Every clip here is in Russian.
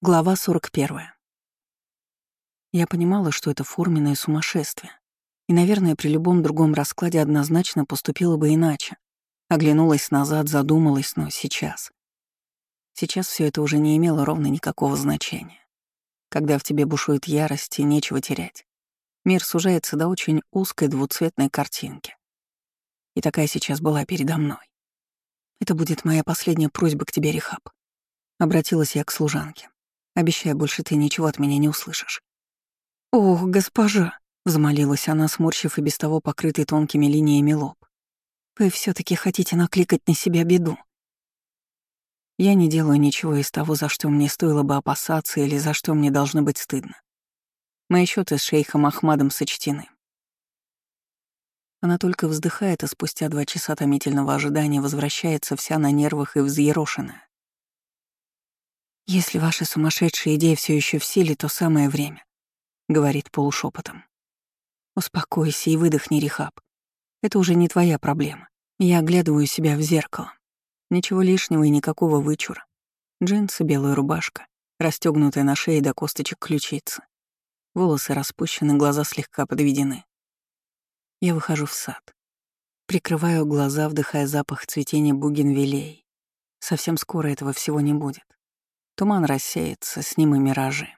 Глава 41. Я понимала, что это форменное сумасшествие. И, наверное, при любом другом раскладе однозначно поступила бы иначе. Оглянулась назад, задумалась, но сейчас. Сейчас все это уже не имело ровно никакого значения. Когда в тебе бушует ярость и нечего терять, мир сужается до очень узкой двуцветной картинки. И такая сейчас была передо мной. Это будет моя последняя просьба к тебе, Рихаб. Обратилась я к служанке. Обещаю, больше ты ничего от меня не услышишь». «Ох, госпожа!» — взмолилась она, сморщив и без того покрытый тонкими линиями лоб. «Вы все таки хотите накликать на себя беду?» Я не делаю ничего из того, за что мне стоило бы опасаться или за что мне должно быть стыдно. Мои счеты с шейхом Ахмадом сочтены. Она только вздыхает, а спустя два часа томительного ожидания возвращается вся на нервах и взъерошенная. «Если ваша сумасшедшая идея все еще в силе, то самое время», — говорит полушепотом. «Успокойся и выдохни, Рихаб. Это уже не твоя проблема. Я оглядываю себя в зеркало. Ничего лишнего и никакого вычура. Джинсы, белая рубашка, расстегнутая на шее до косточек ключицы. Волосы распущены, глаза слегка подведены. Я выхожу в сад. Прикрываю глаза, вдыхая запах цветения бугенвилей. Совсем скоро этого всего не будет. Туман рассеется, с ним и миражи.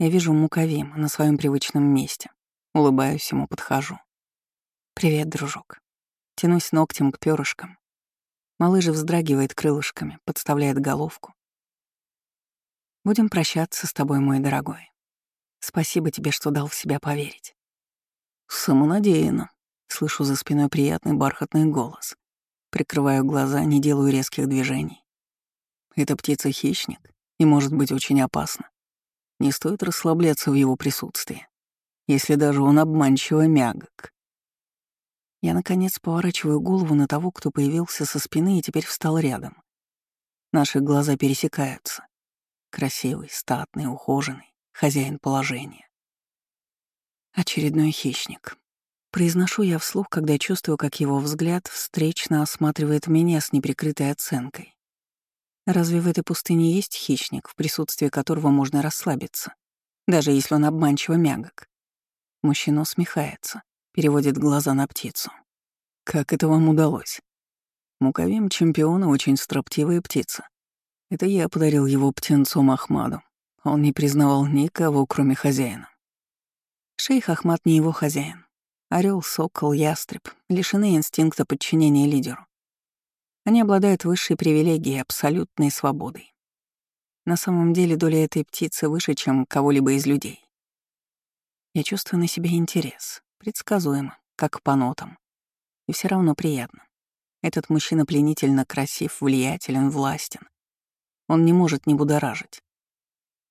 Я вижу Муковим на своем привычном месте. Улыбаюсь ему, подхожу. «Привет, дружок». Тянусь ногтем к перышкам. Малыш вздрагивает крылышками, подставляет головку. Будем прощаться с тобой, мой дорогой. Спасибо тебе, что дал в себя поверить. Самонадеянно. Слышу за спиной приятный бархатный голос. Прикрываю глаза, не делаю резких движений. Эта птица — хищник и может быть очень опасна. Не стоит расслабляться в его присутствии, если даже он обманчиво мягок. Я, наконец, поворачиваю голову на того, кто появился со спины и теперь встал рядом. Наши глаза пересекаются. Красивый, статный, ухоженный, хозяин положения. Очередной хищник. Произношу я вслух, когда чувствую, как его взгляд встречно осматривает меня с неприкрытой оценкой. Разве в этой пустыне есть хищник, в присутствии которого можно расслабиться, даже если он обманчиво мягок? Мужчина усмехается, переводит глаза на птицу. Как это вам удалось? Муковим чемпиона очень строптивая птица. Это я подарил его птенцу Ахмаду. Он не признавал никого, кроме хозяина. Шейх Ахмад не его хозяин. Орел, сокол, ястреб лишены инстинкта подчинения лидеру. Они обладают высшей привилегией, абсолютной свободой. На самом деле доля этой птицы выше, чем кого-либо из людей. Я чувствую на себе интерес, предсказуемо, как по нотам. И все равно приятно. Этот мужчина пленительно красив, влиятелен, властен. Он не может не будоражить.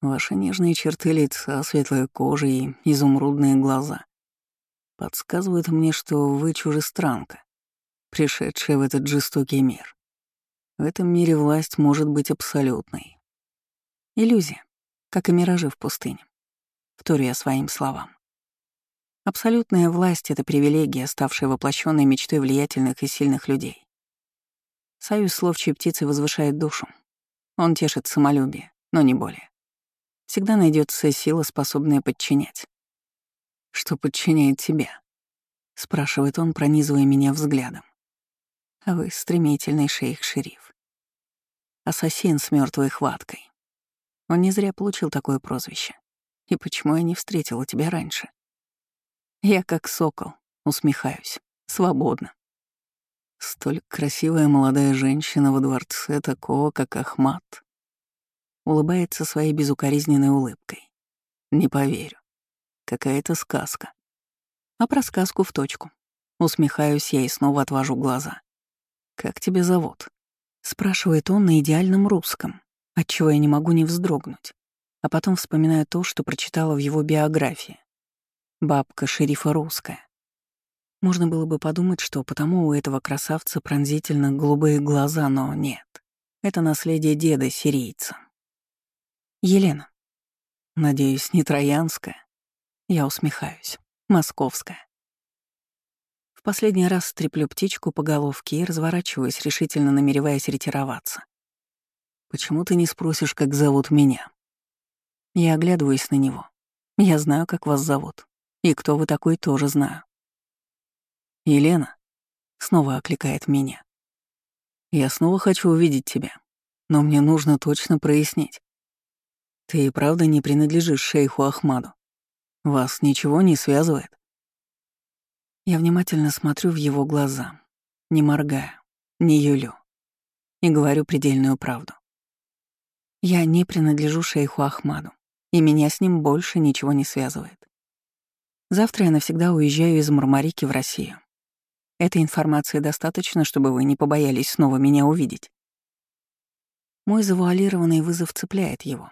Ваши нежные черты лица, светлая кожа и изумрудные глаза подсказывают мне, что вы чужестранка, пришедшая в этот жестокий мир. В этом мире власть может быть абсолютной. Иллюзия, как и миражи в пустыне. Вторю я своим словам. Абсолютная власть — это привилегия, ставшая воплощенной мечтой влиятельных и сильных людей. Союз с ловчей птицей возвышает душу. Он тешит самолюбие, но не более. Всегда найдется сила, способная подчинять. «Что подчиняет тебя?» — спрашивает он, пронизывая меня взглядом. А вы стремительный шейх-шериф. Ассасин с мертвой хваткой. Он не зря получил такое прозвище. И почему я не встретила тебя раньше? Я как сокол, усмехаюсь, свободно. Столь красивая молодая женщина во дворце такого, как Ахмат. Улыбается своей безукоризненной улыбкой. Не поверю. Какая-то сказка. А про сказку в точку. Усмехаюсь я и снова отвожу глаза. «Как тебя зовут?» — спрашивает он на идеальном русском, отчего я не могу не вздрогнуть, а потом вспоминаю то, что прочитала в его биографии. Бабка шерифа русская. Можно было бы подумать, что потому у этого красавца пронзительно голубые глаза, но нет. Это наследие деда сирийца. Елена. Надеюсь, не троянская. Я усмехаюсь. Московская. В последний раз треплю птичку по головке и разворачиваюсь, решительно намереваясь ретироваться. Почему ты не спросишь, как зовут меня? Я оглядываюсь на него. Я знаю, как вас зовут. И кто вы такой, тоже знаю. Елена снова окликает меня. Я снова хочу увидеть тебя, но мне нужно точно прояснить. Ты и правда не принадлежишь шейху Ахмаду. Вас ничего не связывает? Я внимательно смотрю в его глаза, не моргая, не юлю, и говорю предельную правду. Я не принадлежу шейху Ахмаду, и меня с ним больше ничего не связывает. Завтра я навсегда уезжаю из Мармарики в Россию. Этой информации достаточно, чтобы вы не побоялись снова меня увидеть. Мой завуалированный вызов цепляет его.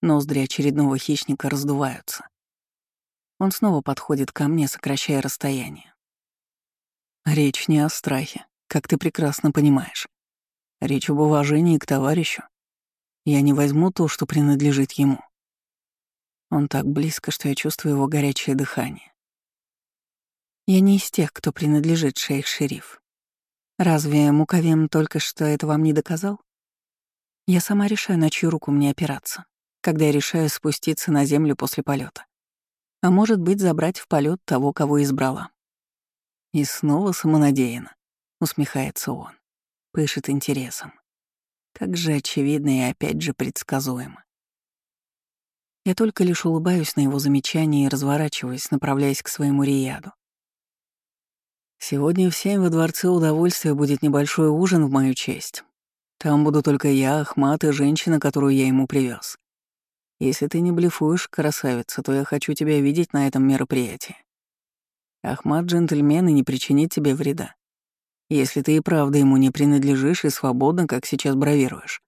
Ноздри очередного хищника раздуваются. Он снова подходит ко мне, сокращая расстояние. Речь не о страхе, как ты прекрасно понимаешь. Речь об уважении к товарищу. Я не возьму то, что принадлежит ему. Он так близко, что я чувствую его горячее дыхание. Я не из тех, кто принадлежит шейх-шериф. Разве Мукавем только что это вам не доказал? Я сама решаю, на чью руку мне опираться, когда я решаю спуститься на землю после полета. А может быть, забрать в полет того, кого избрала. И снова самонадеянно, усмехается он, пышет интересом. Как же очевидно и опять же предсказуемо. Я только лишь улыбаюсь на его замечание и разворачиваюсь, направляясь к своему Рияду. Сегодня в семь во Дворце Удовольствия будет небольшой ужин в мою честь. Там буду только я, Ахмат и женщина, которую я ему привез. Если ты не блефуешь, красавица, то я хочу тебя видеть на этом мероприятии. Ахмат джентльмен и не причинит тебе вреда если ты и правда ему не принадлежишь и свободно, как сейчас бравируешь.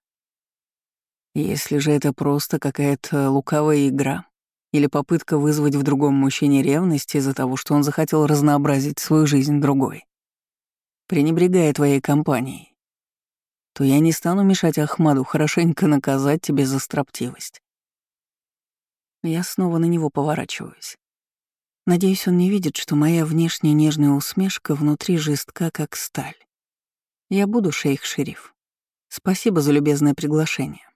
Если же это просто какая-то лукавая игра или попытка вызвать в другом мужчине ревность из-за того, что он захотел разнообразить свою жизнь другой, пренебрегая твоей компанией, то я не стану мешать Ахмаду хорошенько наказать тебе за строптивость. Я снова на него поворачиваюсь. Надеюсь, он не видит, что моя внешняя нежная усмешка внутри жестка, как сталь. Я буду шейх-шериф. Спасибо за любезное приглашение.